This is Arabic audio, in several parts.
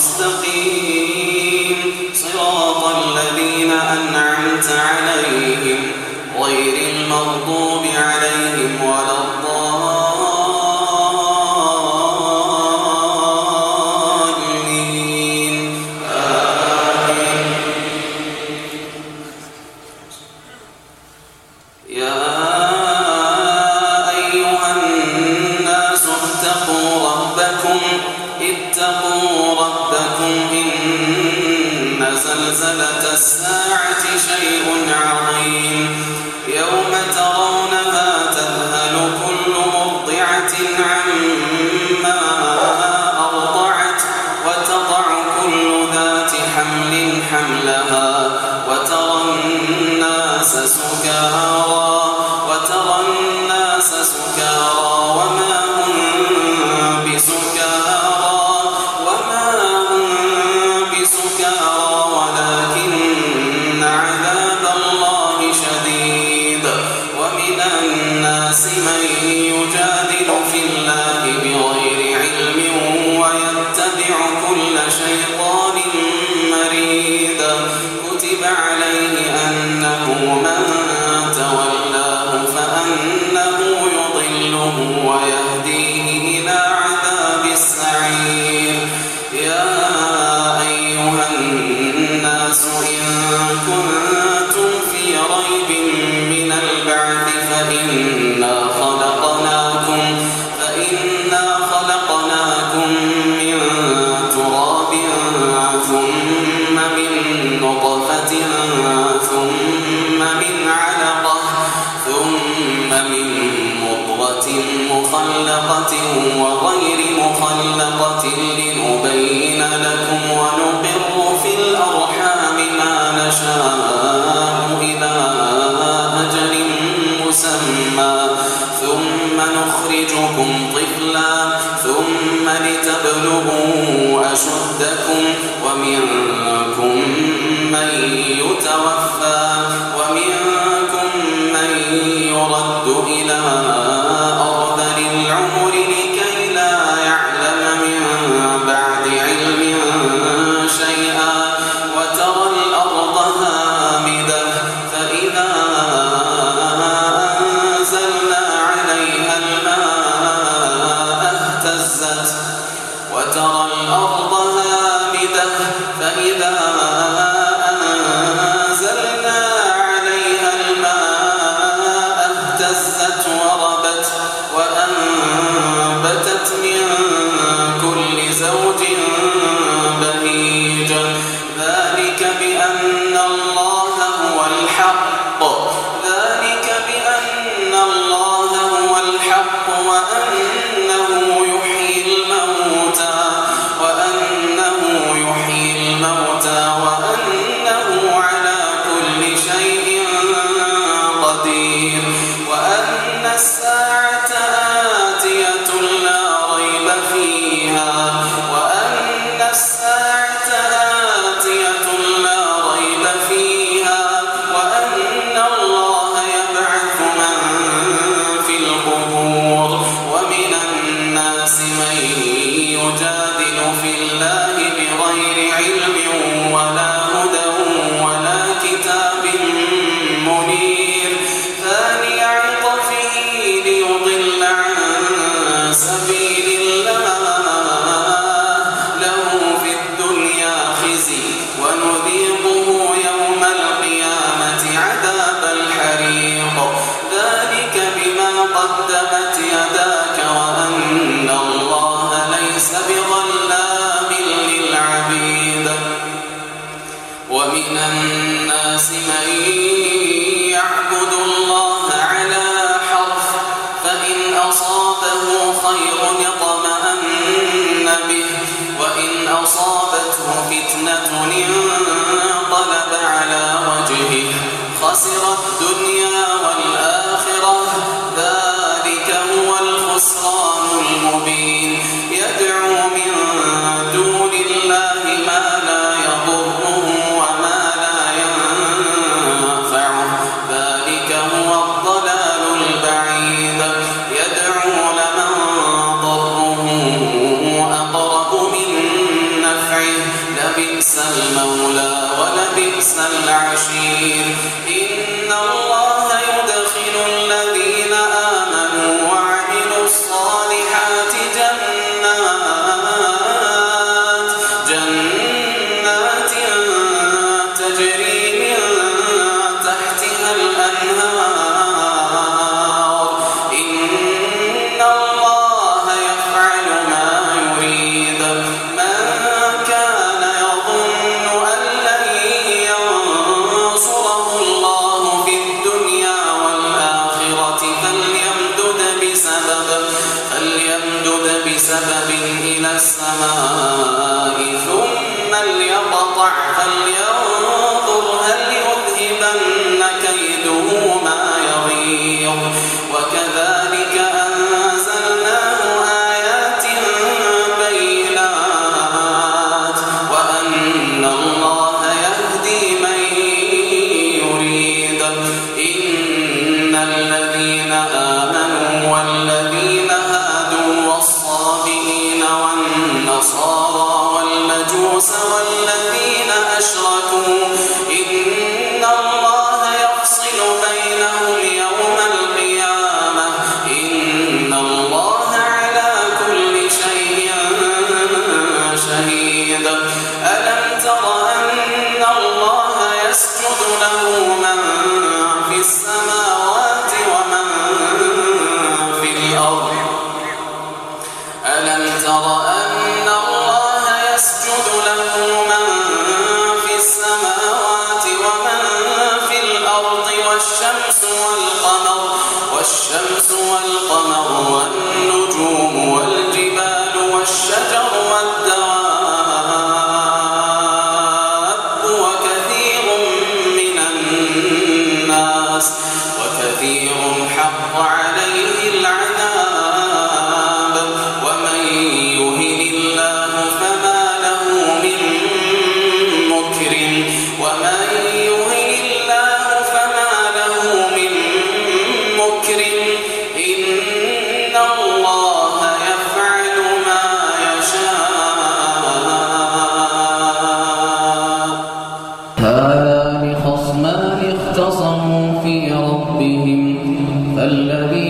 المستقيم. صراط الذين أنعمت عليهم. شيطان وجهه Bye. ربهم فالذي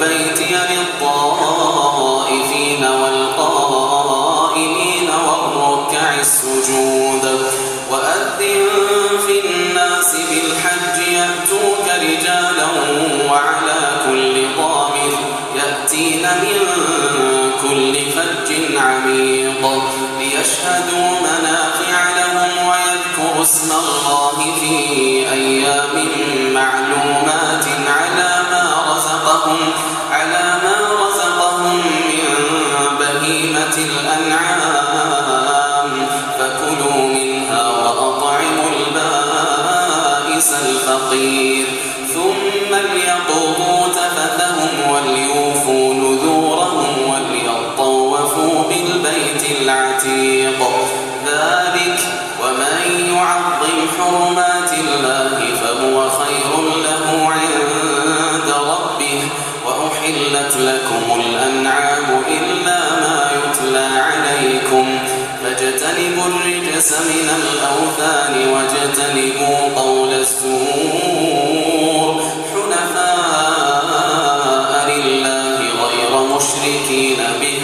بالبيت للطائفين والقائمين والركع السجود. وأذن في الناس بالحج يأتوك رجالا وعلى كل ضامر يأتين من كل فج عميق. ليشهدوا منافع لهم ويذكروا اسم الله في أيام معلومات. Bye. واجتنبوا الرجس من الأوثان واجتنبوا قول السور حنفاء لله غير مشركين به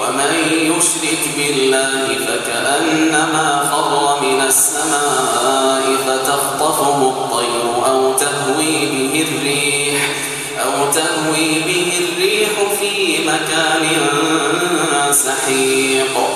ومن يشرك بالله فكأنما خر من السماء فتخطفه الطير أو تهوي به الريح أو تهوي به الريح في مكان سحيق.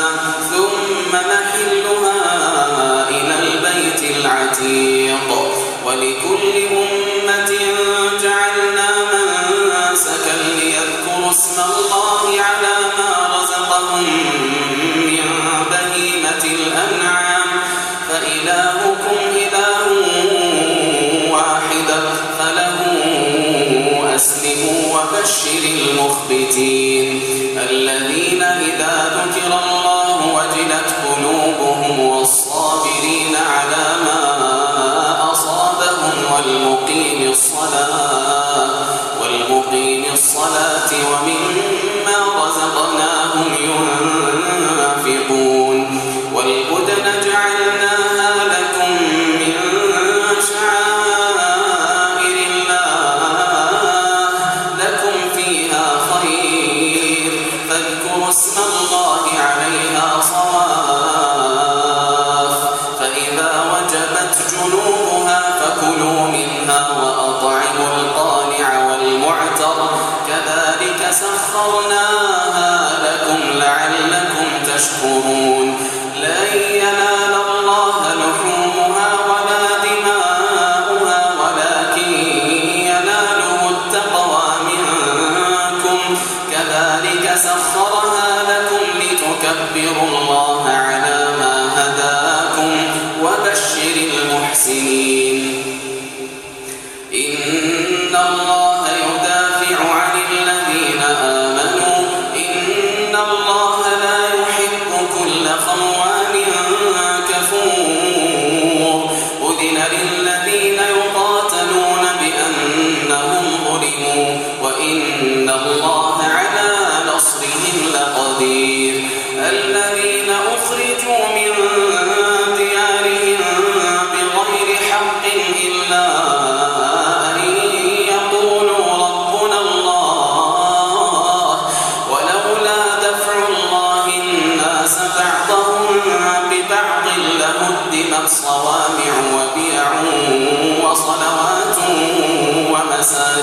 see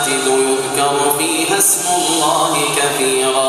وجدوا يذكر فيها اسم الله كثيرا.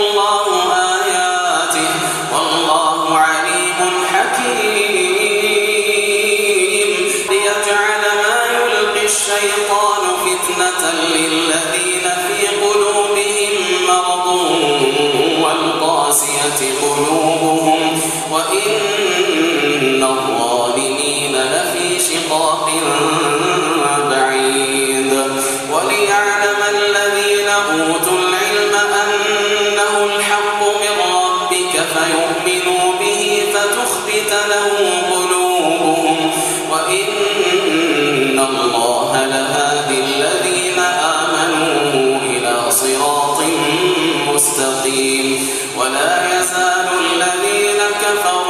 long